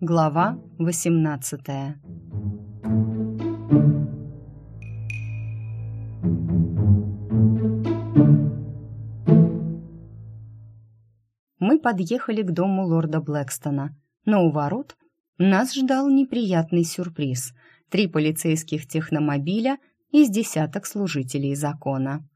Глава 18 Мы подъехали к дому лорда Блэкстона, но у ворот нас ждал неприятный сюрприз. Три полицейских техномобиля из десяток служителей закона.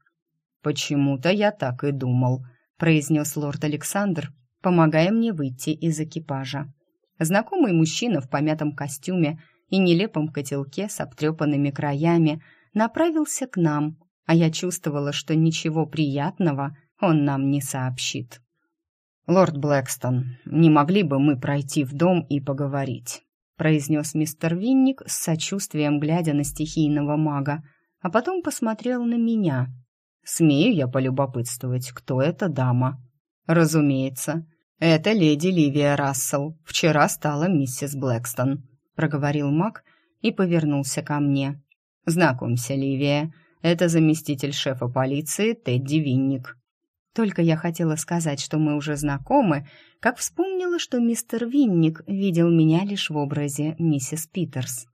«Почему-то я так и думал», — произнес лорд Александр, помогая мне выйти из экипажа. Знакомый мужчина в помятом костюме и нелепом котелке с обтрепанными краями направился к нам, а я чувствовала, что ничего приятного он нам не сообщит. «Лорд Блэкстон, не могли бы мы пройти в дом и поговорить?» произнес мистер Винник с сочувствием, глядя на стихийного мага, а потом посмотрел на меня. «Смею я полюбопытствовать, кто эта дама?» «Разумеется, это леди Ливия Рассел, вчера стала миссис Блэкстон», проговорил маг и повернулся ко мне. «Знакомься, Ливия, это заместитель шефа полиции Тедди Винник». Только я хотела сказать, что мы уже знакомы, как вспомнила, что мистер Винник видел меня лишь в образе миссис Питерс.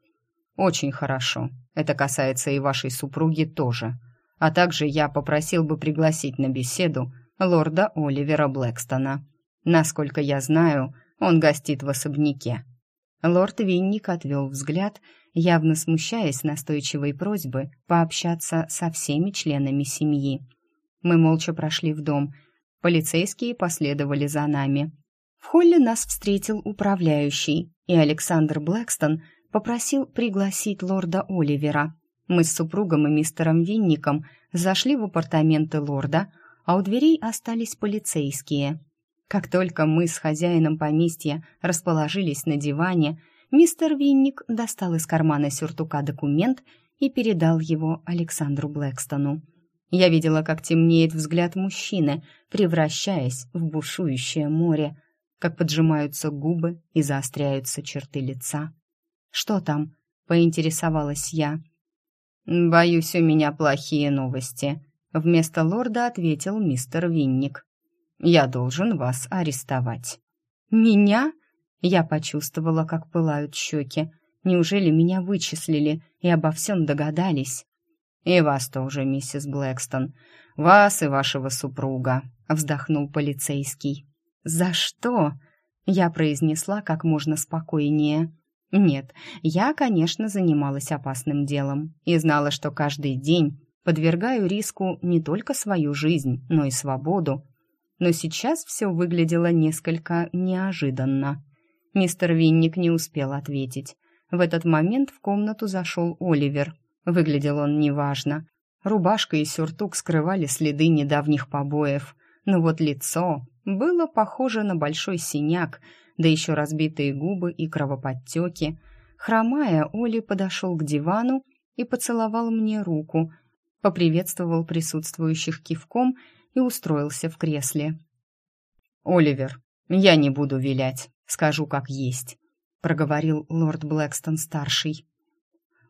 «Очень хорошо. Это касается и вашей супруги тоже. А также я попросил бы пригласить на беседу лорда Оливера Блэкстона. Насколько я знаю, он гостит в особняке». Лорд Винник отвел взгляд, явно смущаясь настойчивой просьбы пообщаться со всеми членами семьи. Мы молча прошли в дом. Полицейские последовали за нами. В холле нас встретил управляющий, и Александр Блэкстон попросил пригласить лорда Оливера. Мы с супругом и мистером Винником зашли в апартаменты лорда, а у дверей остались полицейские. Как только мы с хозяином поместья расположились на диване, мистер Винник достал из кармана сюртука документ и передал его Александру Блэкстону. Я видела, как темнеет взгляд мужчины, превращаясь в бушующее море, как поджимаются губы и заостряются черты лица. «Что там?» — поинтересовалась я. «Боюсь, у меня плохие новости», — вместо лорда ответил мистер Винник. «Я должен вас арестовать». «Меня?» — я почувствовала, как пылают щеки. «Неужели меня вычислили и обо всем догадались?» «И вас тоже, миссис Блэкстон. Вас и вашего супруга», — вздохнул полицейский. «За что?» — я произнесла как можно спокойнее. «Нет, я, конечно, занималась опасным делом и знала, что каждый день подвергаю риску не только свою жизнь, но и свободу. Но сейчас все выглядело несколько неожиданно. Мистер Винник не успел ответить. В этот момент в комнату зашел Оливер — Выглядел он неважно. Рубашка и сюртук скрывали следы недавних побоев, но вот лицо было похоже на большой синяк, да еще разбитые губы и кровоподтеки. Хромая, Оли подошел к дивану и поцеловал мне руку, поприветствовал присутствующих кивком и устроился в кресле. «Оливер, я не буду вилять, скажу как есть», — проговорил лорд Блэкстон-старший.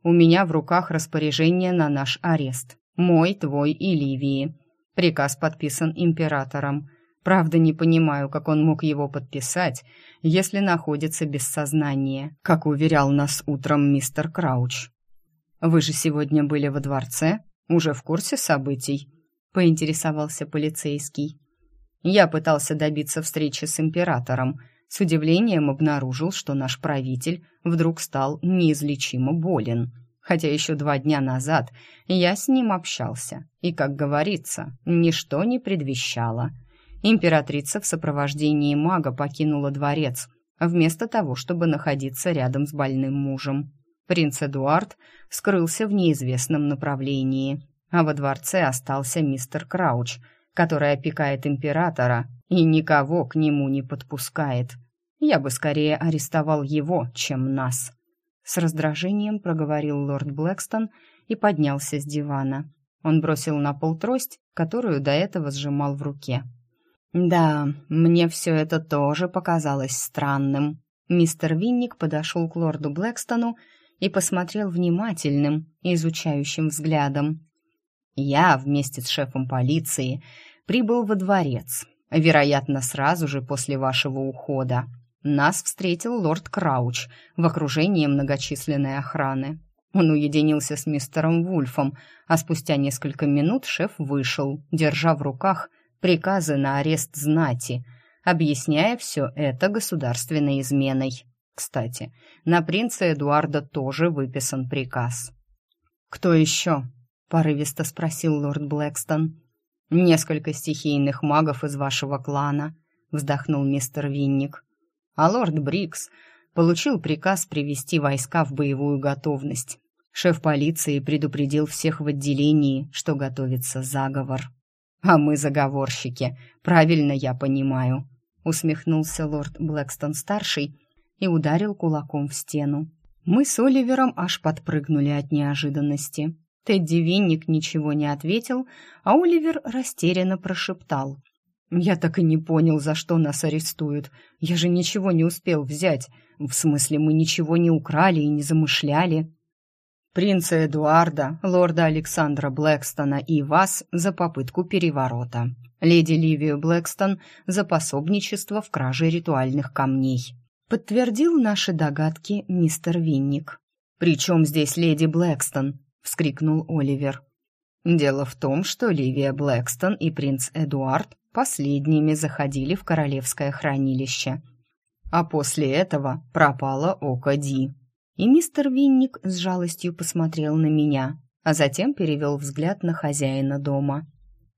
У меня в руках распоряжение на наш арест. Мой, твой и Ливии. Приказ подписан императором. Правда, не понимаю, как он мог его подписать, если находится без сознания, как уверял нас утром мистер Крауч. Вы же сегодня были во дворце, уже в курсе событий, поинтересовался полицейский. Я пытался добиться встречи с императором, с удивлением обнаружил, что наш правитель вдруг стал неизлечимо болен. Хотя еще два дня назад я с ним общался, и, как говорится, ничто не предвещало. Императрица в сопровождении мага покинула дворец, вместо того, чтобы находиться рядом с больным мужем. Принц Эдуард скрылся в неизвестном направлении, а во дворце остался мистер Крауч, который опекает императора и никого к нему не подпускает. Я бы скорее арестовал его, чем нас. С раздражением проговорил лорд Блэкстон и поднялся с дивана. Он бросил на пол трость, которую до этого сжимал в руке. «Да, мне все это тоже показалось странным». Мистер Винник подошел к лорду Блэкстону и посмотрел внимательным, изучающим взглядом. «Я вместе с шефом полиции прибыл во дворец, вероятно, сразу же после вашего ухода. Нас встретил лорд Крауч в окружении многочисленной охраны. Он уединился с мистером Вульфом, а спустя несколько минут шеф вышел, держа в руках приказы на арест знати, объясняя все это государственной изменой. Кстати, на принца Эдуарда тоже выписан приказ. «Кто еще?» — порывисто спросил лорд Блэкстон. «Несколько стихийных магов из вашего клана», — вздохнул мистер Винник. «А лорд Брикс получил приказ привести войска в боевую готовность. Шеф полиции предупредил всех в отделении, что готовится заговор. «А мы заговорщики, правильно я понимаю», — усмехнулся лорд Блэкстон-старший и ударил кулаком в стену. Мы с Оливером аж подпрыгнули от неожиданности. Тедди Винник ничего не ответил, а Оливер растерянно прошептал. «Я так и не понял, за что нас арестуют. Я же ничего не успел взять. В смысле, мы ничего не украли и не замышляли». «Принца Эдуарда, лорда Александра Блэкстона и вас за попытку переворота. Леди Ливию Блэкстон за пособничество в краже ритуальных камней», подтвердил наши догадки мистер Винник. «При чем здесь леди Блэкстон?» — вскрикнул Оливер. «Дело в том, что Ливия Блэкстон и принц Эдуард последними заходили в королевское хранилище. А после этого пропало око Ди. И мистер Винник с жалостью посмотрел на меня, а затем перевел взгляд на хозяина дома.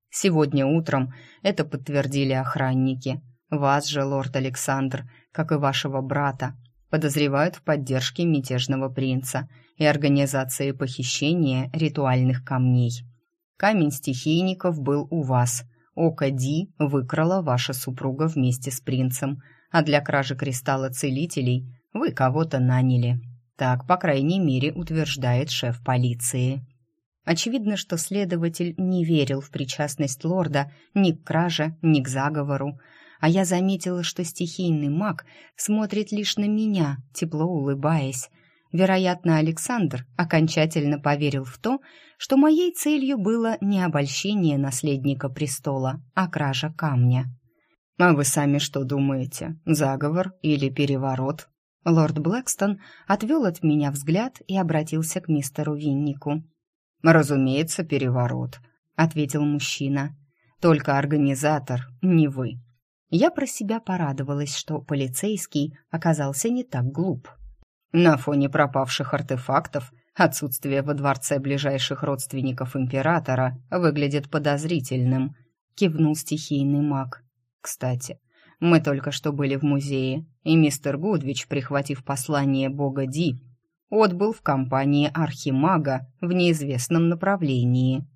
Сегодня утром это подтвердили охранники. Вас же, лорд Александр, как и вашего брата, подозревают в поддержке мятежного принца и организации похищения ритуальных камней. Камень стихийников был у вас. Око Ди выкрала ваша супруга вместе с принцем, а для кражи кристалла целителей вы кого-то наняли. Так, по крайней мере, утверждает шеф полиции. Очевидно, что следователь не верил в причастность лорда ни к краже, ни к заговору, а я заметила, что стихийный маг смотрит лишь на меня, тепло улыбаясь. Вероятно, Александр окончательно поверил в то, что моей целью было не обольщение наследника престола, а кража камня. «А вы сами что думаете? Заговор или переворот?» Лорд Блэкстон отвел от меня взгляд и обратился к мистеру Виннику. «Разумеется, переворот», — ответил мужчина. «Только организатор, не вы. Я про себя порадовалась, что полицейский оказался не так глуп. На фоне пропавших артефактов отсутствие во дворце ближайших родственников императора выглядит подозрительным, кивнул стихийный маг. Кстати, мы только что были в музее, и мистер Гудвич, прихватив послание бога Ди, отбыл в компании архимага в неизвестном направлении.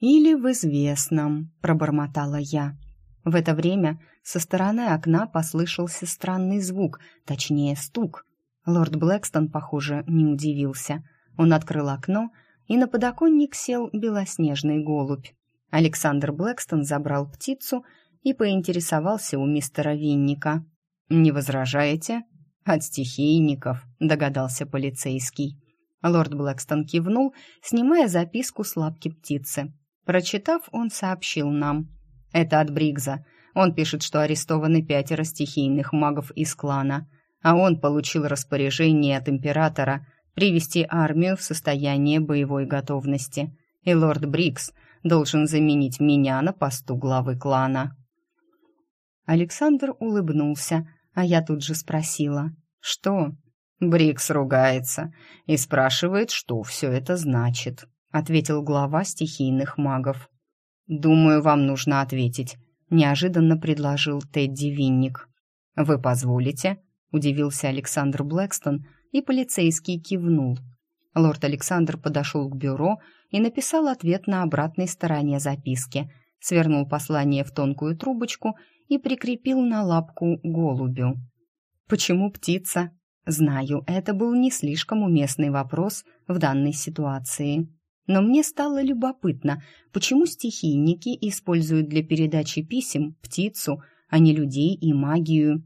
«Или в известном», — пробормотала я. В это время со стороны окна послышался странный звук, точнее стук. Лорд Блэкстон, похоже, не удивился. Он открыл окно, и на подоконник сел белоснежный голубь. Александр Блэкстон забрал птицу и поинтересовался у мистера Винника. «Не возражаете?» «От стихийников», — догадался полицейский. Лорд Блэкстон кивнул, снимая записку с лапки птицы. Прочитав, он сообщил нам. Это от Бригза. Он пишет, что арестованы пятеро стихийных магов из клана, а он получил распоряжение от императора привести армию в состояние боевой готовности. И лорд Брикс должен заменить меня на посту главы клана. Александр улыбнулся, а я тут же спросила: "Что?" Брикс ругается и спрашивает, что все это значит, ответил глава стихийных магов. «Думаю, вам нужно ответить», — неожиданно предложил Тедди Винник. «Вы позволите?» — удивился Александр Блэкстон, и полицейский кивнул. Лорд Александр подошел к бюро и написал ответ на обратной стороне записки, свернул послание в тонкую трубочку и прикрепил на лапку голубю. «Почему птица?» Знаю, это был не слишком уместный вопрос в данной ситуации. Но мне стало любопытно, почему стихийники используют для передачи писем птицу, а не людей и магию.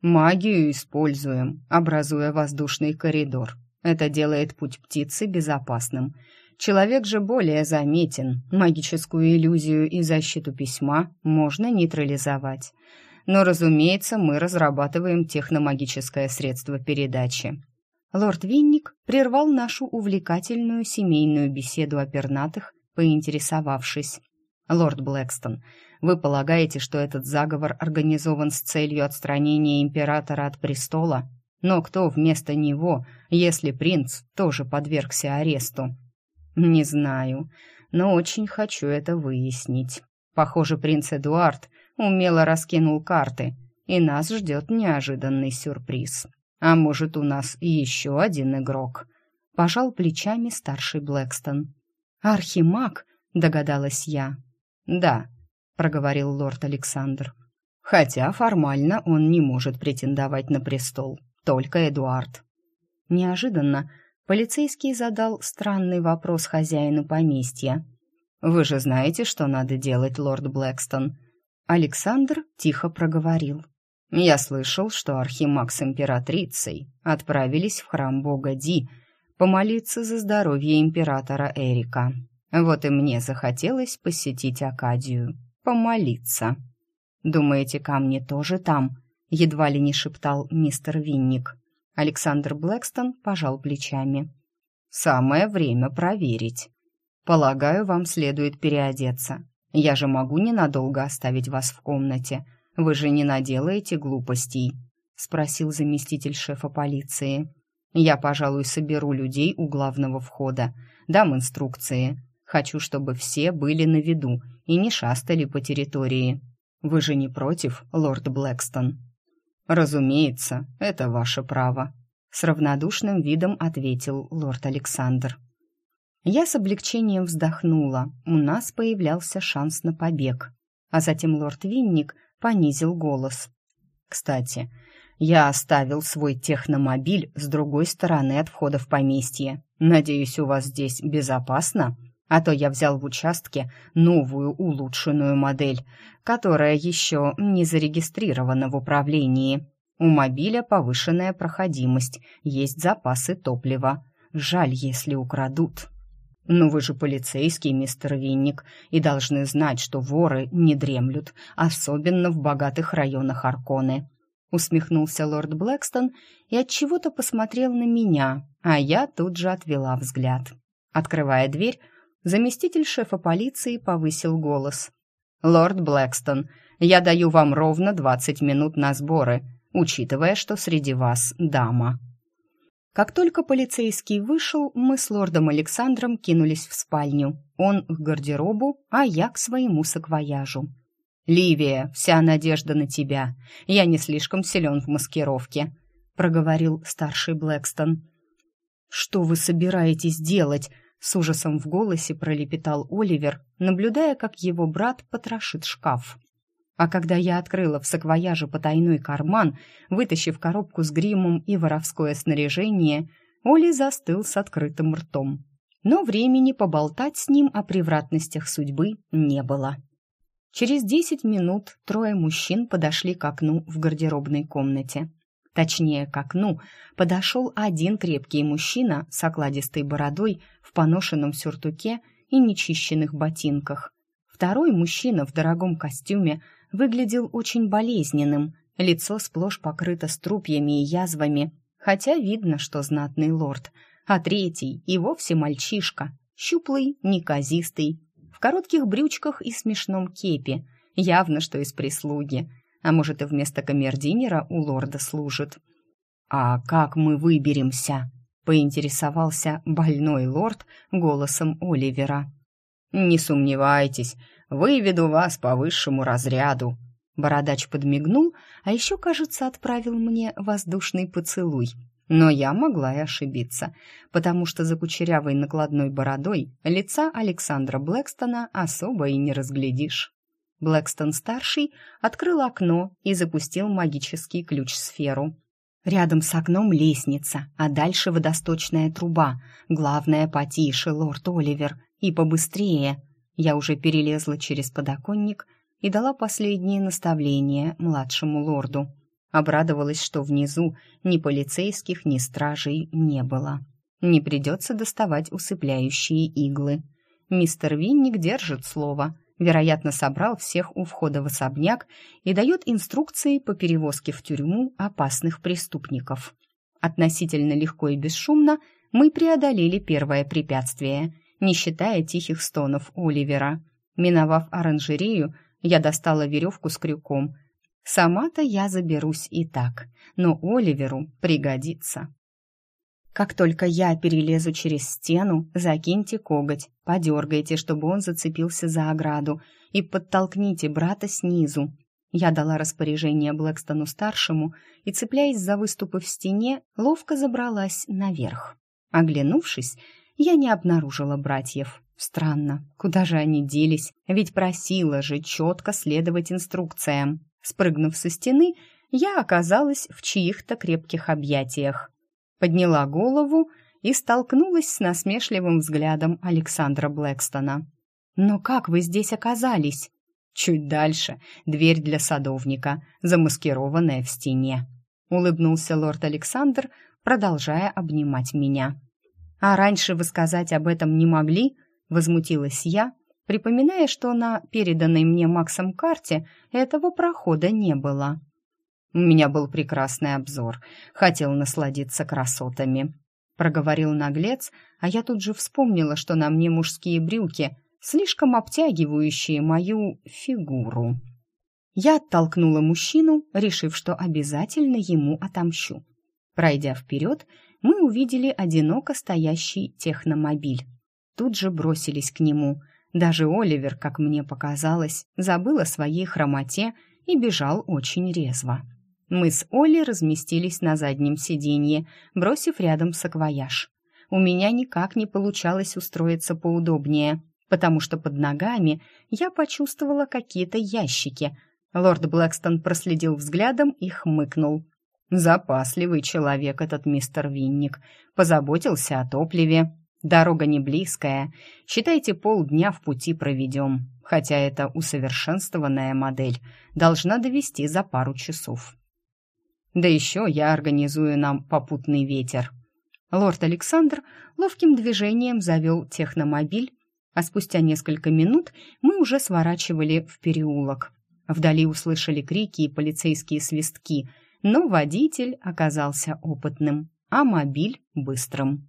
Магию используем, образуя воздушный коридор. Это делает путь птицы безопасным. Человек же более заметен. Магическую иллюзию и защиту письма можно нейтрализовать. Но, разумеется, мы разрабатываем техномагическое средство передачи. Лорд Винник прервал нашу увлекательную семейную беседу о пернатых, поинтересовавшись. «Лорд Блэкстон, вы полагаете, что этот заговор организован с целью отстранения императора от престола? Но кто вместо него, если принц тоже подвергся аресту? Не знаю, но очень хочу это выяснить. Похоже, принц Эдуард умело раскинул карты, и нас ждет неожиданный сюрприз. А может, у нас еще один игрок? Пожал плечами старший Блэкстон. Архимаг, догадалась я. Да, проговорил лорд Александр. Хотя формально он не может претендовать на престол, только Эдуард. Неожиданно полицейский задал странный вопрос хозяину поместья. «Вы же знаете, что надо делать, лорд Блэкстон?» Александр тихо проговорил. «Я слышал, что Архимаг с императрицей отправились в храм бога Ди помолиться за здоровье императора Эрика. Вот и мне захотелось посетить Акадию помолиться. «Думаете, камни тоже там?» — едва ли не шептал мистер Винник. Александр Блэкстон пожал плечами. «Самое время проверить. Полагаю, вам следует переодеться. Я же могу ненадолго оставить вас в комнате. Вы же не наделаете глупостей?» — спросил заместитель шефа полиции. «Я, пожалуй, соберу людей у главного входа, дам инструкции. Хочу, чтобы все были на виду и не шастали по территории. Вы же не против, лорд Блэкстон?» «Разумеется, это ваше право», — с равнодушным видом ответил лорд Александр. Я с облегчением вздохнула. У нас появлялся шанс на побег. А затем лорд Винник понизил голос. «Кстати, я оставил свой техномобиль с другой стороны от входа в поместье. Надеюсь, у вас здесь безопасно?» А то я взял в участке новую улучшенную модель, которая еще не зарегистрирована в управлении. У мобиля повышенная проходимость, есть запасы топлива. Жаль, если украдут. Но вы же полицейский, мистер Винник, и должны знать, что воры не дремлют, особенно в богатых районах Арконы. Усмехнулся лорд Блэкстон и от чего-то посмотрел на меня, а я тут же отвела взгляд. Открывая дверь, Заместитель шефа полиции повысил голос. «Лорд Блэкстон, я даю вам ровно двадцать минут на сборы, учитывая, что среди вас дама». Как только полицейский вышел, мы с лордом Александром кинулись в спальню. Он к гардеробу, а я к своему саквояжу. «Ливия, вся надежда на тебя. Я не слишком силен в маскировке», — проговорил старший Блэкстон. «Что вы собираетесь делать?» С ужасом в голосе пролепетал Оливер, наблюдая, как его брат потрошит шкаф. А когда я открыла в саквояже потайной карман, вытащив коробку с гримом и воровское снаряжение, Оли застыл с открытым ртом. Но времени поболтать с ним о превратностях судьбы не было. Через десять минут трое мужчин подошли к окну в гардеробной комнате. Точнее, к окну подошел один крепкий мужчина с окладистой бородой в поношенном сюртуке и нечищенных ботинках. Второй мужчина в дорогом костюме выглядел очень болезненным, лицо сплошь покрыто струпьями и язвами, хотя видно, что знатный лорд. А третий и вовсе мальчишка, щуплый, неказистый, в коротких брючках и смешном кепе, явно что из прислуги – а может, и вместо камердинера у лорда служит. «А как мы выберемся?» — поинтересовался больной лорд голосом Оливера. «Не сомневайтесь, выведу вас по высшему разряду». Бородач подмигнул, а еще, кажется, отправил мне воздушный поцелуй. Но я могла и ошибиться, потому что за кучерявой накладной бородой лица Александра Блэкстона особо и не разглядишь. Блэкстон-старший открыл окно и запустил магический ключ-сферу. Рядом с окном лестница, а дальше водосточная труба. Главное, потише, лорд Оливер, и побыстрее. Я уже перелезла через подоконник и дала последние наставления младшему лорду. Обрадовалась, что внизу ни полицейских, ни стражей не было. Не придется доставать усыпляющие иглы. Мистер Винник держит слово. Вероятно, собрал всех у входа в особняк и дает инструкции по перевозке в тюрьму опасных преступников. Относительно легко и бесшумно мы преодолели первое препятствие, не считая тихих стонов Оливера. Миновав оранжерею, я достала веревку с крюком. Сама-то я заберусь и так, но Оливеру пригодится. Как только я перелезу через стену, закиньте коготь, подергайте, чтобы он зацепился за ограду, и подтолкните брата снизу. Я дала распоряжение Блэкстону-старшему и, цепляясь за выступы в стене, ловко забралась наверх. Оглянувшись, я не обнаружила братьев. Странно, куда же они делись? Ведь просила же четко следовать инструкциям. Спрыгнув со стены, я оказалась в чьих-то крепких объятиях подняла голову и столкнулась с насмешливым взглядом Александра Блэкстона. «Но как вы здесь оказались?» «Чуть дальше дверь для садовника, замаскированная в стене», — улыбнулся лорд Александр, продолжая обнимать меня. «А раньше вы сказать об этом не могли?» — возмутилась я, припоминая, что на переданной мне Максом карте этого прохода не было. У меня был прекрасный обзор. Хотел насладиться красотами. Проговорил наглец, а я тут же вспомнила, что на мне мужские брюки, слишком обтягивающие мою фигуру. Я оттолкнула мужчину, решив, что обязательно ему отомщу. Пройдя вперед, мы увидели одиноко стоящий техномобиль. Тут же бросились к нему. Даже Оливер, как мне показалось, забыл о своей хромоте и бежал очень резво. Мы с Олей разместились на заднем сиденье, бросив рядом саквояж. У меня никак не получалось устроиться поудобнее, потому что под ногами я почувствовала какие-то ящики. Лорд Блэкстон проследил взглядом и хмыкнул. Запасливый человек этот мистер Винник. Позаботился о топливе. Дорога не близкая. Считайте, полдня в пути проведем. Хотя это усовершенствованная модель. Должна довести за пару часов. Да еще я организую нам попутный ветер». Лорд Александр ловким движением завел техномобиль, а спустя несколько минут мы уже сворачивали в переулок. Вдали услышали крики и полицейские свистки, но водитель оказался опытным, а мобиль — быстрым.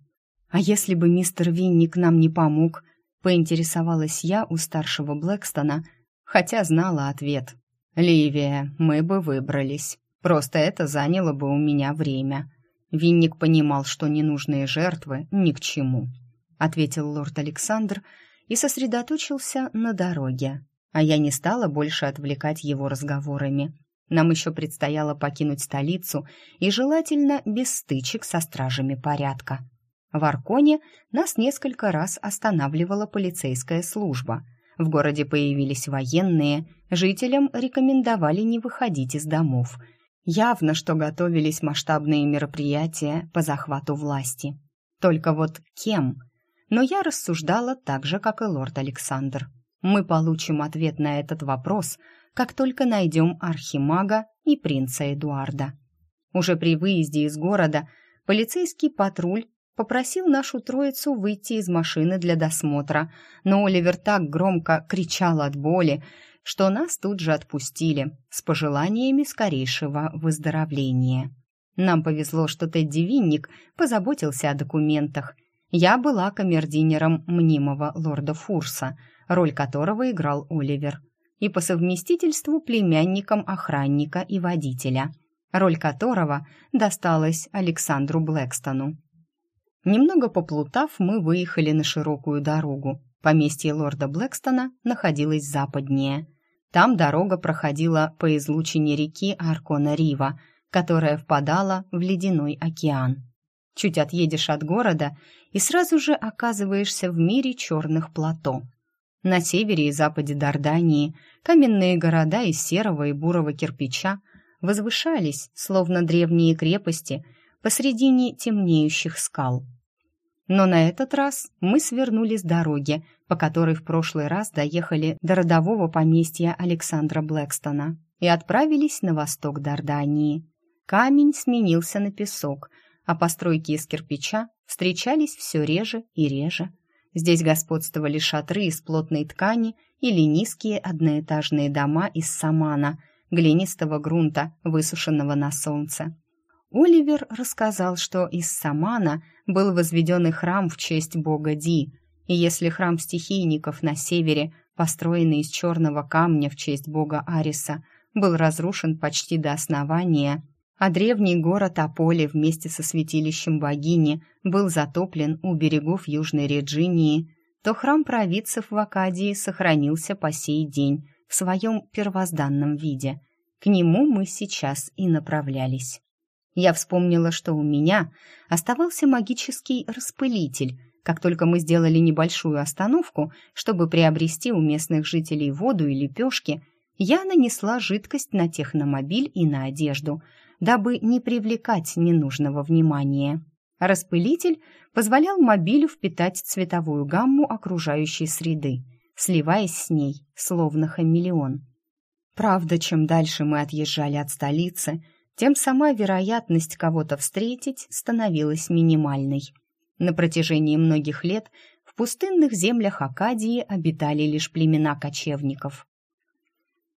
«А если бы мистер Винник нам не помог?» — поинтересовалась я у старшего Блэкстона, хотя знала ответ. «Ливия, мы бы выбрались». Просто это заняло бы у меня время. Винник понимал, что ненужные жертвы ни к чему, ответил лорд Александр и сосредоточился на дороге. А я не стала больше отвлекать его разговорами. Нам еще предстояло покинуть столицу и желательно без стычек со стражами порядка. В Арконе нас несколько раз останавливала полицейская служба. В городе появились военные, жителям рекомендовали не выходить из домов – Явно, что готовились масштабные мероприятия по захвату власти. Только вот кем? Но я рассуждала так же, как и лорд Александр. Мы получим ответ на этот вопрос, как только найдем архимага и принца Эдуарда. Уже при выезде из города полицейский патруль попросил нашу троицу выйти из машины для досмотра, но Оливер так громко кричал от боли, что нас тут же отпустили с пожеланиями скорейшего выздоровления. Нам повезло, что Тедди Винник позаботился о документах. Я была камердинером мнимого лорда Фурса, роль которого играл Оливер, и по совместительству племянником охранника и водителя, роль которого досталась Александру Блэкстону. Немного поплутав, мы выехали на широкую дорогу. Поместье лорда Блэкстона находилось западнее. Там дорога проходила по излучине реки Аркона-Рива, которая впадала в ледяной океан. Чуть отъедешь от города и сразу же оказываешься в мире черных плато. На севере и западе Дардании каменные города из серого и бурого кирпича возвышались, словно древние крепости, посредине темнеющих скал. Но на этот раз мы свернули с дороги, по которой в прошлый раз доехали до родового поместья Александра Блэкстона и отправились на восток Дардании. Камень сменился на песок, а постройки из кирпича встречались все реже и реже. Здесь господствовали шатры из плотной ткани или низкие одноэтажные дома из самана, глинистого грунта, высушенного на солнце. Оливер рассказал, что из самана был возведен и храм в честь бога Ди, и если храм стихийников на севере, построенный из черного камня в честь бога Ариса, был разрушен почти до основания, а древний город Аполе вместе со святилищем богини был затоплен у берегов Южной Реджинии, то храм провидцев в Акадии сохранился по сей день в своем первозданном виде. К нему мы сейчас и направлялись. Я вспомнила, что у меня оставался магический распылитель. Как только мы сделали небольшую остановку, чтобы приобрести у местных жителей воду и лепешки, я нанесла жидкость на техномобиль и на одежду, дабы не привлекать ненужного внимания. Распылитель позволял мобилю впитать цветовую гамму окружающей среды, сливаясь с ней, словно хамелеон. Правда, чем дальше мы отъезжали от столицы, тем сама вероятность кого-то встретить становилась минимальной. На протяжении многих лет в пустынных землях Акадии обитали лишь племена кочевников.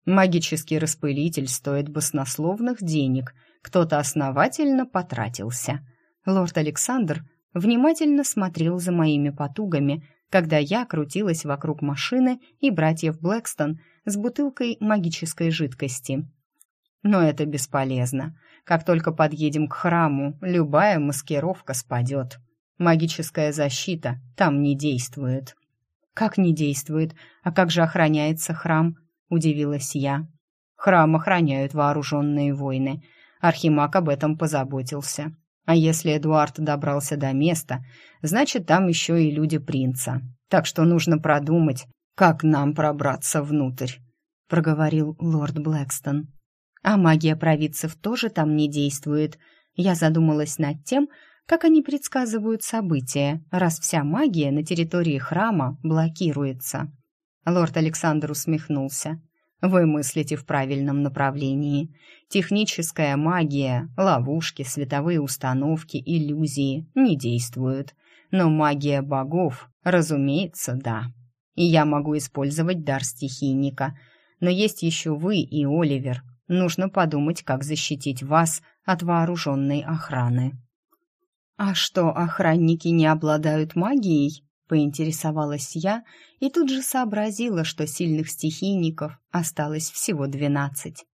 Магический распылитель стоит баснословных денег, кто-то основательно потратился. Лорд Александр внимательно смотрел за моими потугами, когда я крутилась вокруг машины и братьев Блэкстон с бутылкой магической жидкости. Но это бесполезно. Как только подъедем к храму, любая маскировка спадет. Магическая защита там не действует. Как не действует? А как же охраняется храм? Удивилась я. Храм охраняют вооруженные воины. Архимаг об этом позаботился. А если Эдуард добрался до места, значит, там еще и люди принца. Так что нужно продумать, как нам пробраться внутрь, проговорил лорд Блэкстон. А магия провидцев тоже там не действует. Я задумалась над тем, как они предсказывают события, раз вся магия на территории храма блокируется. Лорд Александр усмехнулся. Вы мыслите в правильном направлении. Техническая магия, ловушки, световые установки, иллюзии не действуют. Но магия богов, разумеется, да. И я могу использовать дар стихийника. Но есть еще вы и Оливер, Нужно подумать, как защитить вас от вооруженной охраны». «А что, охранники не обладают магией?» — поинтересовалась я и тут же сообразила, что сильных стихийников осталось всего двенадцать.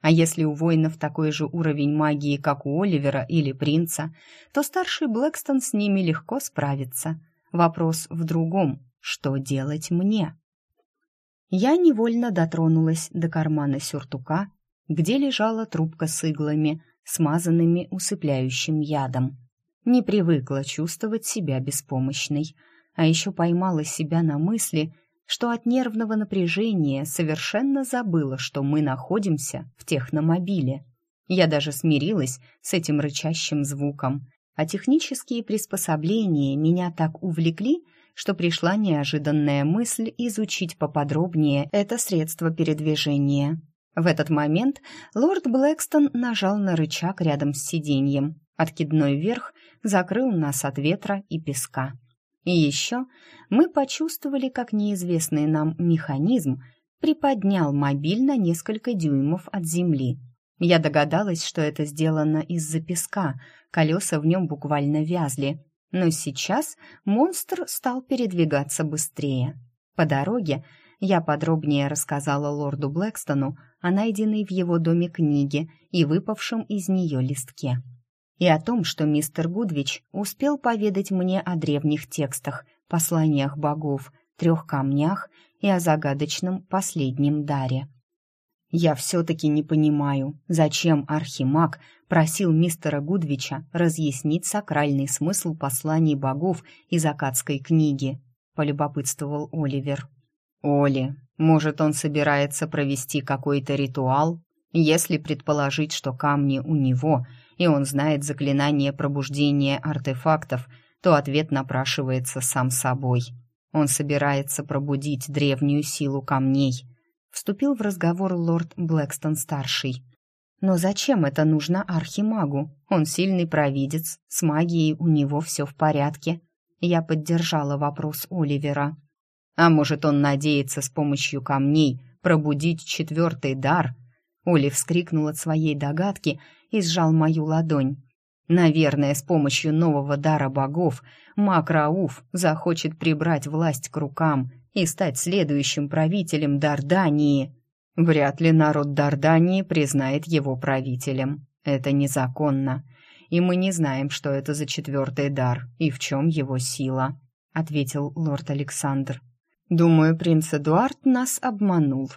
А если у воинов такой же уровень магии, как у Оливера или принца, то старший Блэкстон с ними легко справится. Вопрос в другом — что делать мне? Я невольно дотронулась до кармана сюртука где лежала трубка с иглами, смазанными усыпляющим ядом. Не привыкла чувствовать себя беспомощной, а еще поймала себя на мысли, что от нервного напряжения совершенно забыла, что мы находимся в техномобиле. Я даже смирилась с этим рычащим звуком, а технические приспособления меня так увлекли, что пришла неожиданная мысль изучить поподробнее это средство передвижения. В этот момент лорд Блэкстон нажал на рычаг рядом с сиденьем. Откидной верх закрыл нас от ветра и песка. И еще мы почувствовали, как неизвестный нам механизм приподнял мобиль на несколько дюймов от земли. Я догадалась, что это сделано из-за песка, колеса в нем буквально вязли. Но сейчас монстр стал передвигаться быстрее. По дороге я подробнее рассказала лорду Блэкстону о найденной в его доме книге и выпавшем из нее листке. И о том, что мистер Гудвич успел поведать мне о древних текстах, посланиях богов, трех камнях и о загадочном последнем даре. Я все-таки не понимаю, зачем Архимаг просил мистера Гудвича разъяснить сакральный смысл посланий богов из Акадской книги, полюбопытствовал Оливер. Оли, может, он собирается провести какой-то ритуал? Если предположить, что камни у него, и он знает заклинание пробуждения артефактов, то ответ напрашивается сам собой. Он собирается пробудить древнюю силу камней. Вступил в разговор лорд Блэкстон-старший. Но зачем это нужно архимагу? Он сильный провидец, с магией у него все в порядке. Я поддержала вопрос Оливера. А может, он надеется с помощью камней пробудить четвертый дар? Оли вскрикнул от своей догадки и сжал мою ладонь. Наверное, с помощью нового дара богов маг захочет прибрать власть к рукам и стать следующим правителем Дардании. Вряд ли народ Дардании признает его правителем. Это незаконно. И мы не знаем, что это за четвертый дар и в чем его сила», — ответил лорд Александр. «Думаю, принц Эдуард нас обманул.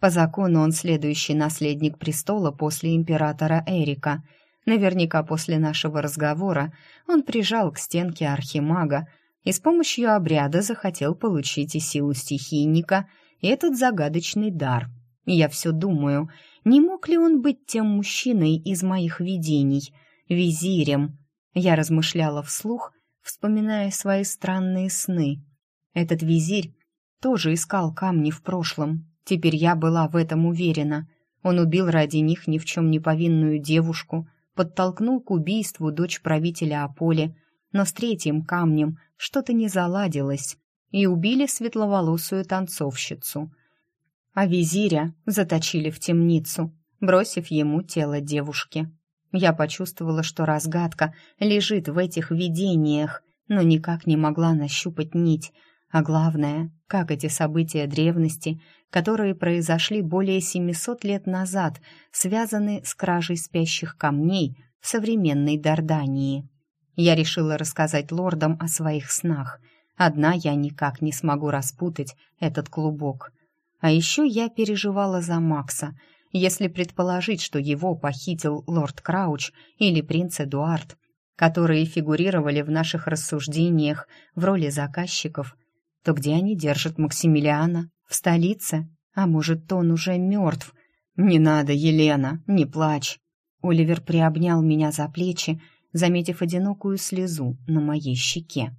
По закону он следующий наследник престола после императора Эрика — Наверняка после нашего разговора он прижал к стенке архимага и с помощью обряда захотел получить и силу стихийника, и этот загадочный дар. Я все думаю, не мог ли он быть тем мужчиной из моих видений, визирем? Я размышляла вслух, вспоминая свои странные сны. Этот визирь тоже искал камни в прошлом. Теперь я была в этом уверена. Он убил ради них ни в чем не повинную девушку — подтолкнул к убийству дочь правителя Аполе, но с третьим камнем что-то не заладилось, и убили светловолосую танцовщицу. А визиря заточили в темницу, бросив ему тело девушки. Я почувствовала, что разгадка лежит в этих видениях, но никак не могла нащупать нить, а главное, как эти события древности, которые произошли более 700 лет назад, связаны с кражей спящих камней в современной Дардании. Я решила рассказать лордам о своих снах. Одна я никак не смогу распутать этот клубок. А еще я переживала за Макса. Если предположить, что его похитил лорд Крауч или принц Эдуард, которые фигурировали в наших рассуждениях в роли заказчиков – то где они держат Максимилиана? В столице? А может, он уже мертв? «Не надо, Елена, не плачь!» Оливер приобнял меня за плечи, заметив одинокую слезу на моей щеке.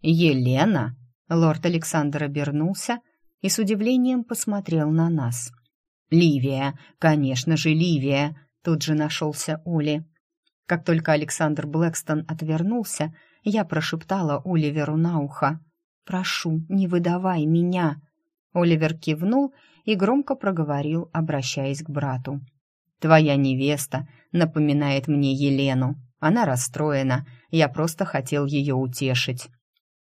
«Елена?» Лорд Александр обернулся и с удивлением посмотрел на нас. «Ливия, конечно же, Ливия!» Тут же нашелся Оли. Как только Александр Блэкстон отвернулся, я прошептала Оливеру на ухо. Прошу, не выдавай меня!» Оливер кивнул и громко проговорил, обращаясь к брату. «Твоя невеста напоминает мне Елену. Она расстроена. Я просто хотел ее утешить».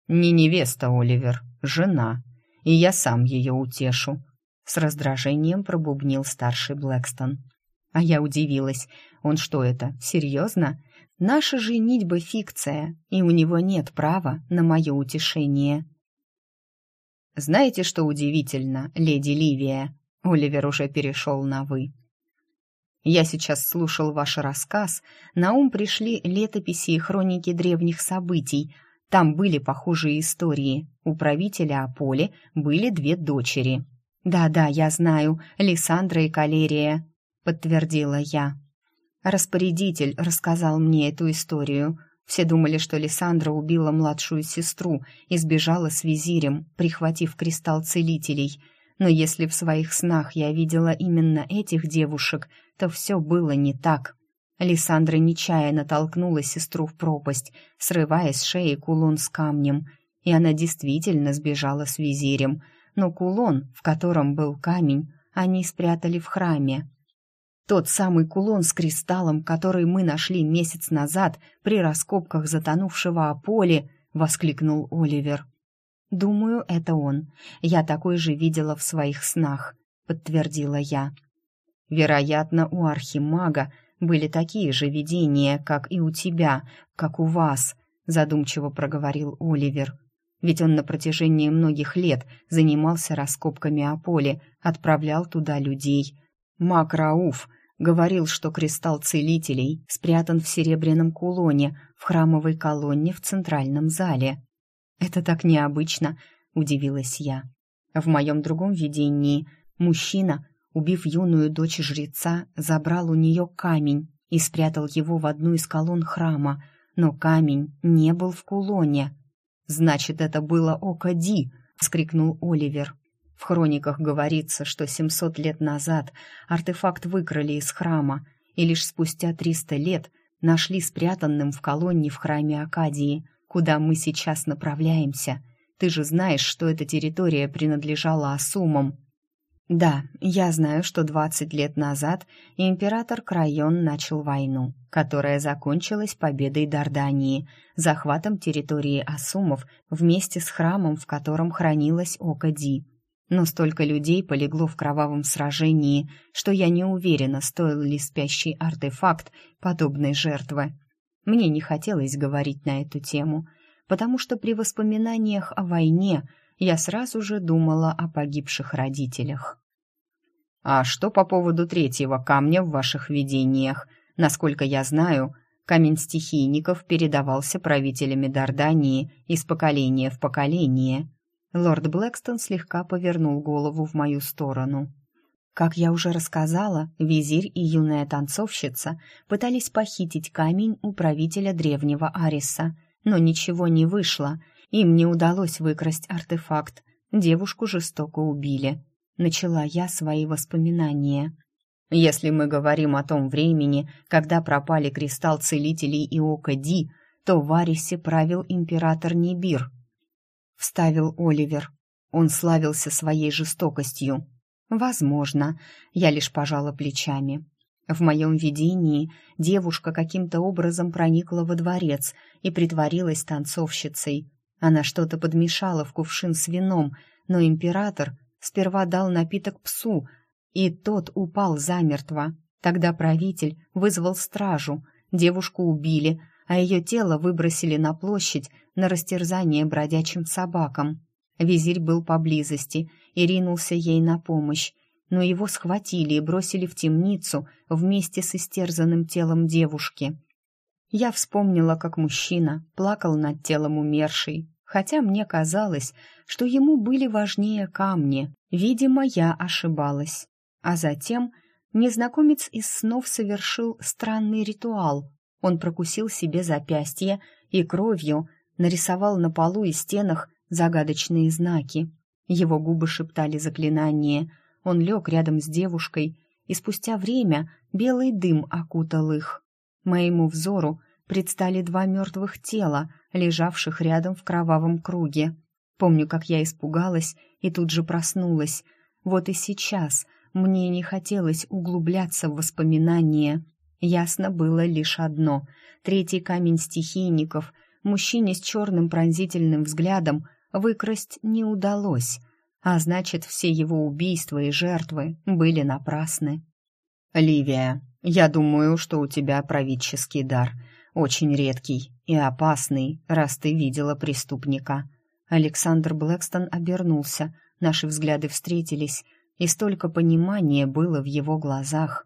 «Не невеста, Оливер, жена. И я сам ее утешу», — с раздражением пробубнил старший Блэкстон. А я удивилась. Он что это, серьезно? Наша женитьба фикция, и у него нет права на мое утешение. Знаете, что удивительно, леди Ливия? Оливер уже перешел на «вы». Я сейчас слушал ваш рассказ, на ум пришли летописи и хроники древних событий. Там были похожие истории. У правителя Аполе были две дочери. «Да-да, я знаю, Лиссандра и Калерия», — подтвердила я. Распорядитель рассказал мне эту историю. Все думали, что Лиссандра убила младшую сестру и сбежала с визирем, прихватив кристалл целителей. Но если в своих снах я видела именно этих девушек, то все было не так. Лиссандра нечаянно толкнула сестру в пропасть, срывая с шеи кулон с камнем. И она действительно сбежала с визирем. Но кулон, в котором был камень, они спрятали в храме. Тот самый кулон с кристаллом, который мы нашли месяц назад при раскопках затонувшего Аполи, воскликнул Оливер. Думаю, это он. Я такой же видела в своих снах, подтвердила я. Вероятно, у архимага были такие же видения, как и у тебя, как у вас, задумчиво проговорил Оливер. Ведь он на протяжении многих лет занимался раскопками Аполи, отправлял туда людей. Мак Рауф говорил, что кристалл целителей спрятан в серебряном кулоне в храмовой колонне в центральном зале. «Это так необычно», — удивилась я. В моем другом видении мужчина, убив юную дочь жреца, забрал у нее камень и спрятал его в одну из колонн храма, но камень не был в кулоне. «Значит, это было око Ди!» — вскрикнул Оливер. В хрониках говорится, что 700 лет назад артефакт выкрали из храма, и лишь спустя 300 лет нашли спрятанным в колонне в храме Акадии, куда мы сейчас направляемся. Ты же знаешь, что эта территория принадлежала Асумам. Да, я знаю, что 20 лет назад император Крайон начал войну, которая закончилась победой Дардании, захватом территории Асумов вместе с храмом, в котором хранилась Ока Ди. Но столько людей полегло в кровавом сражении, что я не уверена, стоил ли спящий артефакт подобной жертвы. Мне не хотелось говорить на эту тему, потому что при воспоминаниях о войне – я сразу же думала о погибших родителях. «А что по поводу третьего камня в ваших видениях? Насколько я знаю, камень стихийников передавался правителями Дардании из поколения в поколение». Лорд Блэкстон слегка повернул голову в мою сторону. Как я уже рассказала, визирь и юная танцовщица пытались похитить камень у правителя древнего Ариса, но ничего не вышло — им не удалось выкрасть артефакт. Девушку жестоко убили. Начала я свои воспоминания. Если мы говорим о том времени, когда пропали кристалл целителей и око Ди, то в Арисе правил император Нибир. Вставил Оливер. Он славился своей жестокостью. Возможно, я лишь пожала плечами. В моем видении девушка каким-то образом проникла во дворец и притворилась танцовщицей. Она что-то подмешала в кувшин с вином, но император сперва дал напиток псу, и тот упал замертво. Тогда правитель вызвал стражу, девушку убили, а ее тело выбросили на площадь на растерзание бродячим собакам. Визирь был поблизости и ринулся ей на помощь, но его схватили и бросили в темницу вместе с истерзанным телом девушки. Я вспомнила, как мужчина плакал над телом умершей, хотя мне казалось, что ему были важнее камни. Видимо, я ошибалась. А затем незнакомец из снов совершил странный ритуал. Он прокусил себе запястье и кровью нарисовал на полу и стенах загадочные знаки. Его губы шептали заклинание. Он лег рядом с девушкой, и спустя время белый дым окутал их. Моему взору предстали два мертвых тела, лежавших рядом в кровавом круге. Помню, как я испугалась и тут же проснулась. Вот и сейчас мне не хотелось углубляться в воспоминания. Ясно было лишь одно. Третий камень стихийников мужчине с черным пронзительным взглядом выкрасть не удалось, а значит, все его убийства и жертвы были напрасны. «Ливия, я думаю, что у тебя правительский дар», очень редкий и опасный, раз ты видела преступника. Александр Блэкстон обернулся, наши взгляды встретились, и столько понимания было в его глазах.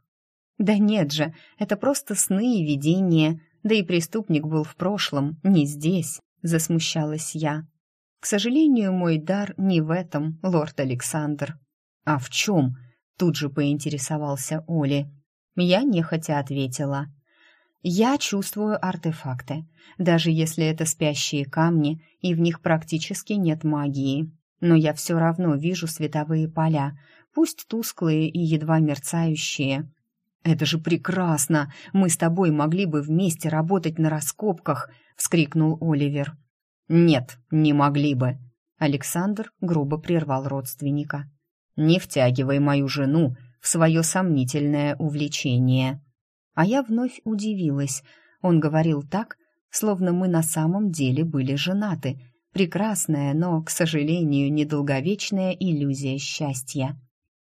Да нет же, это просто сны и видения, да и преступник был в прошлом, не здесь, засмущалась я. К сожалению, мой дар не в этом, лорд Александр. А в чем? Тут же поинтересовался Оли. Я нехотя ответила. Я чувствую артефакты, даже если это спящие камни, и в них практически нет магии. Но я все равно вижу световые поля, пусть тусклые и едва мерцающие. «Это же прекрасно! Мы с тобой могли бы вместе работать на раскопках!» — вскрикнул Оливер. «Нет, не могли бы!» Александр грубо прервал родственника. «Не втягивай мою жену в свое сомнительное увлечение!» А я вновь удивилась. Он говорил так, словно мы на самом деле были женаты. Прекрасная, но, к сожалению, недолговечная иллюзия счастья.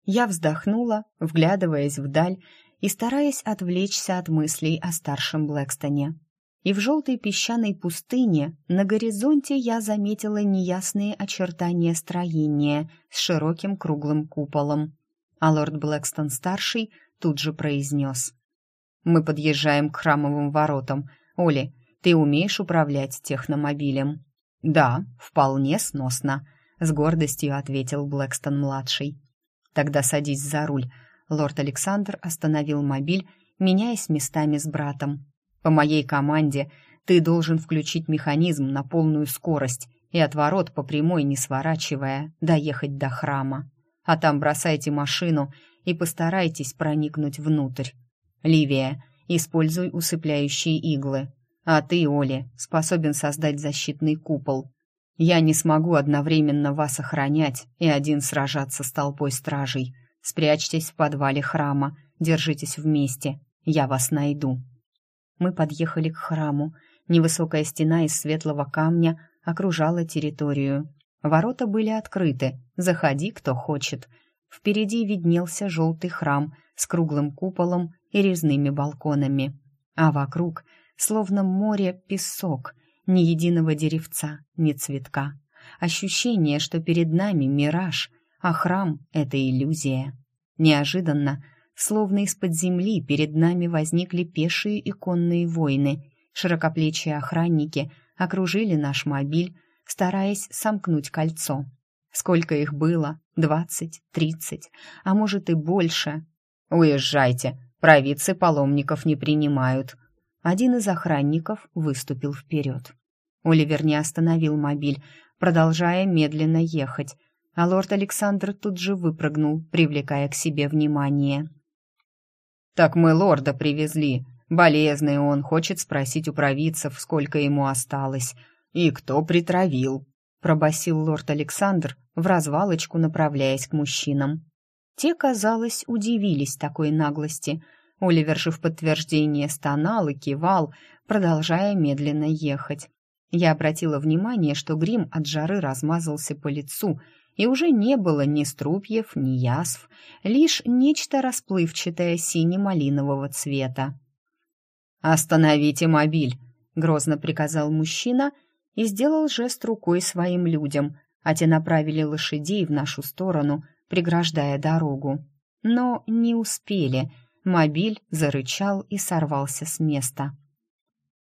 Я вздохнула, вглядываясь вдаль и стараясь отвлечься от мыслей о старшем Блэкстоне. И в желтой песчаной пустыне на горизонте я заметила неясные очертания строения с широким круглым куполом. А лорд Блэкстон-старший тут же произнес. Мы подъезжаем к храмовым воротам. Оли, ты умеешь управлять техномобилем?» «Да, вполне сносно», — с гордостью ответил Блэкстон-младший. «Тогда садись за руль». Лорд Александр остановил мобиль, меняясь местами с братом. «По моей команде ты должен включить механизм на полную скорость и от ворот по прямой не сворачивая доехать до храма. А там бросайте машину и постарайтесь проникнуть внутрь. Ливия, используй усыпляющие иглы. А ты, Оля, способен создать защитный купол. Я не смогу одновременно вас охранять и один сражаться с толпой стражей. Спрячьтесь в подвале храма, держитесь вместе. Я вас найду. Мы подъехали к храму. Невысокая стена из светлого камня окружала территорию. Ворота были открыты. Заходи, кто хочет. Впереди виднелся желтый храм с круглым куполом и резными балконами. А вокруг, словно море, песок, ни единого деревца, ни цветка. Ощущение, что перед нами мираж, а храм — это иллюзия. Неожиданно, словно из-под земли, перед нами возникли пешие и конные воины. Широкоплечие охранники окружили наш мобиль, стараясь сомкнуть кольцо. Сколько их было? Двадцать, тридцать, а может и больше. «Уезжайте, провидцы паломников не принимают». Один из охранников выступил вперед. Оливер не остановил мобиль, продолжая медленно ехать, а лорд Александр тут же выпрыгнул, привлекая к себе внимание. «Так мы лорда привезли. Болезный он, хочет спросить у провидцев, сколько ему осталось. И кто притравил?» — пробасил лорд Александр, в развалочку направляясь к мужчинам. Те, казалось, удивились такой наглости. Оливер же в подтверждение стонал и кивал, продолжая медленно ехать. Я обратила внимание, что грим от жары размазался по лицу, и уже не было ни струпьев, ни язв, лишь нечто расплывчатое сине-малинового цвета. «Остановите мобиль!» — грозно приказал мужчина и сделал жест рукой своим людям, а те направили лошадей в нашу сторону, преграждая дорогу. Но не успели. Мобиль зарычал и сорвался с места.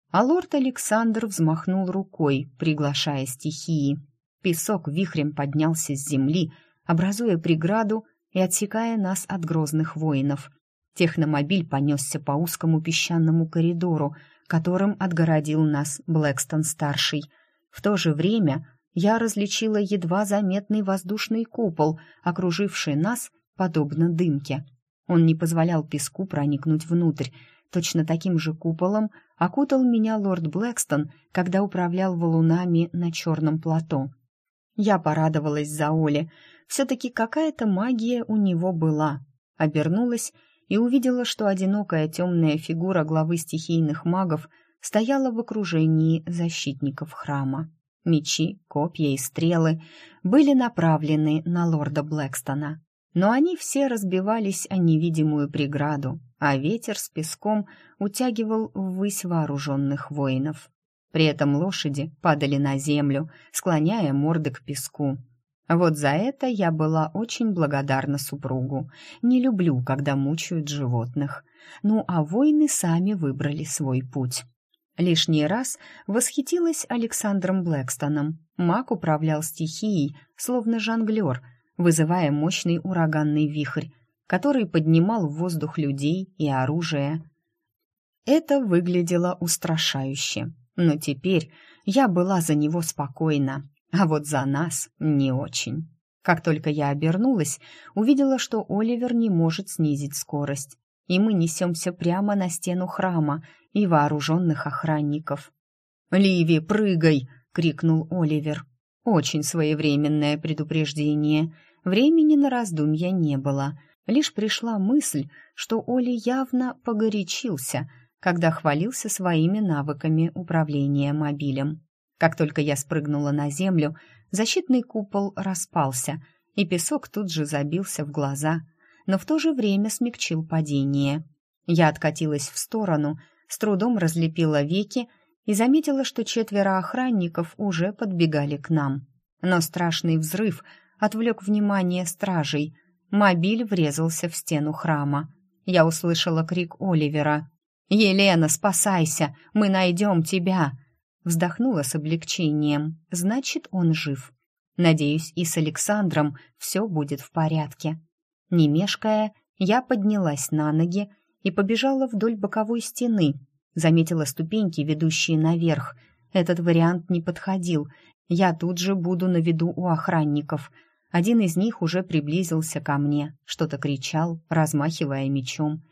А лорд Александр взмахнул рукой, приглашая стихии. Песок вихрем поднялся с земли, образуя преграду и отсекая нас от грозных воинов. Техномобиль понесся по узкому песчаному коридору, которым отгородил нас Блэкстон-старший. В то же время я различила едва заметный воздушный купол, окруживший нас, подобно дымке. Он не позволял песку проникнуть внутрь. Точно таким же куполом окутал меня лорд Блэкстон, когда управлял валунами на черном плато. Я порадовалась за Оли. Все-таки какая-то магия у него была. Обернулась и увидела, что одинокая темная фигура главы стихийных магов стояла в окружении защитников храма. Мечи, копья и стрелы были направлены на лорда Блэкстона, но они все разбивались о невидимую преграду, а ветер с песком утягивал ввысь вооруженных воинов. При этом лошади падали на землю, склоняя морды к песку. Вот за это я была очень благодарна супругу. Не люблю, когда мучают животных. Ну, а воины сами выбрали свой путь. Лишний раз восхитилась Александром Блэкстоном. Маг управлял стихией, словно жонглер, вызывая мощный ураганный вихрь, который поднимал в воздух людей и оружие. Это выглядело устрашающе. Но теперь я была за него спокойна, а вот за нас не очень. Как только я обернулась, увидела, что Оливер не может снизить скорость, и мы несемся прямо на стену храма и вооруженных охранников. «Ливи, прыгай!» — крикнул Оливер. Очень своевременное предупреждение. Времени на раздумья не было. Лишь пришла мысль, что Оли явно погорячился — когда хвалился своими навыками управления мобилем. Как только я спрыгнула на землю, защитный купол распался, и песок тут же забился в глаза, но в то же время смягчил падение. Я откатилась в сторону, с трудом разлепила веки и заметила, что четверо охранников уже подбегали к нам. Но страшный взрыв отвлек внимание стражей. Мобиль врезался в стену храма. Я услышала крик Оливера. «Елена, спасайся! Мы найдем тебя!» Вздохнула с облегчением. «Значит, он жив. Надеюсь, и с Александром все будет в порядке». Не мешкая, я поднялась на ноги и побежала вдоль боковой стены. Заметила ступеньки, ведущие наверх. Этот вариант не подходил. Я тут же буду на виду у охранников. Один из них уже приблизился ко мне, что-то кричал, размахивая мечом.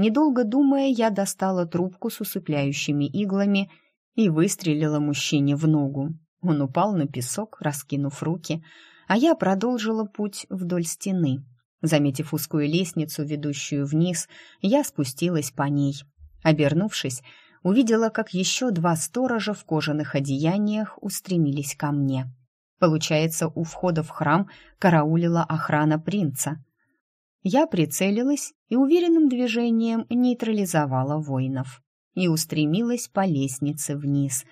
Недолго думая, я достала трубку с усыпляющими иглами и выстрелила мужчине в ногу. Он упал на песок, раскинув руки, а я продолжила путь вдоль стены. Заметив узкую лестницу, ведущую вниз, я спустилась по ней. Обернувшись, увидела, как еще два сторожа в кожаных одеяниях устремились ко мне. Получается, у входа в храм караулила охрана принца. Я прицелилась и уверенным движением нейтрализовала воинов и устремилась по лестнице вниз.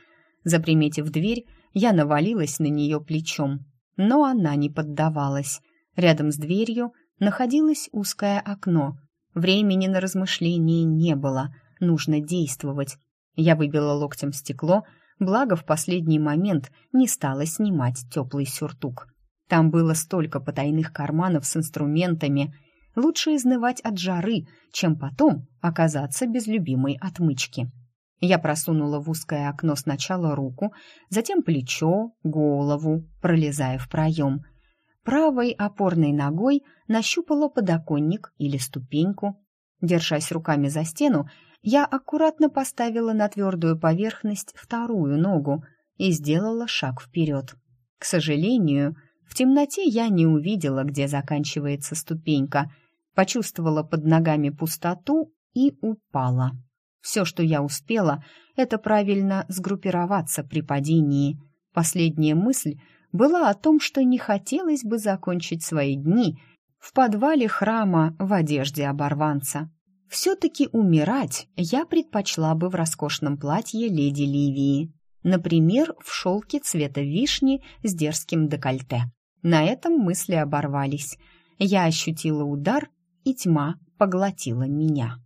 Заприметив дверь, я навалилась на нее плечом, но она не поддавалась. Рядом с дверью находилось узкое окно. Времени на размышления не было, нужно действовать. Я выбила локтем стекло, благо в последний момент не стала снимать теплый сюртук. Там было столько потайных карманов с инструментами. Лучше изнывать от жары, чем потом оказаться без любимой отмычки. Я просунула в узкое окно сначала руку, затем плечо, голову, пролезая в проем. Правой опорной ногой нащупала подоконник или ступеньку. Держась руками за стену, я аккуратно поставила на твердую поверхность вторую ногу и сделала шаг вперед. К сожалению, в темноте я не увидела, где заканчивается ступенька, почувствовала под ногами пустоту и упала. Все, что я успела, это правильно сгруппироваться при падении. Последняя мысль была о том, что не хотелось бы закончить свои дни в подвале храма в одежде оборванца. Все-таки умирать я предпочла бы в роскошном платье леди Ливии. Например, в шелке цвета вишни с дерзким декольте. На этом мысли оборвались. Я ощутила удар, и тьма поглотила меня.